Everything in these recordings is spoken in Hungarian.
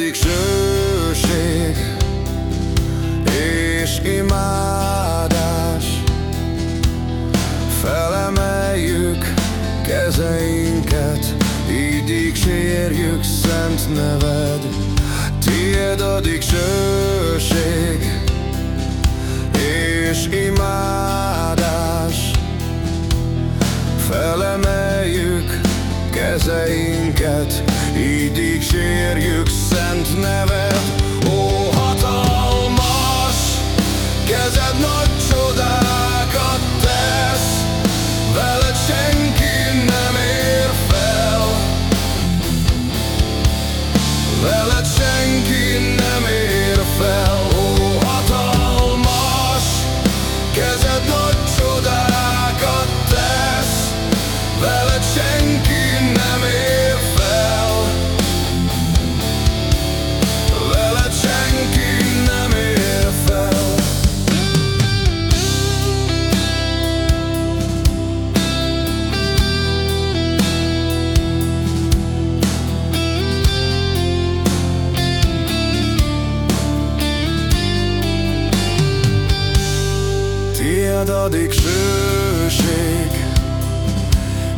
adik sőség és imádás. Felemeljük kezeinket, így dicsérjük szent neved. Tied a dicsőség és imádás. Felemeljük kezeinket, így dicsérjük szent Veled senki nem ér fel. Ó, hatalmas, kezed nagy csodákat tesz. Veled Tied a dicsőség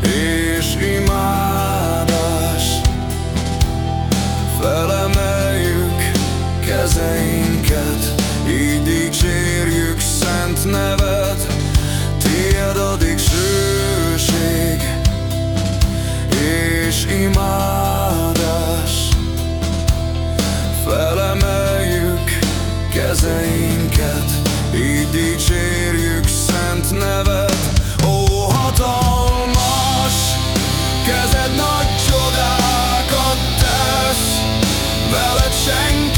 és imádás Felemeljük kezeinket, így dicsérjük szent neved Tied a dicsőség és imádás Felemeljük kezeinket, így dicsérjük nevet. Ó, hatalmas kezed nagy csodákat tesz. Veled senki